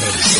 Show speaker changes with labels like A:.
A: Coast.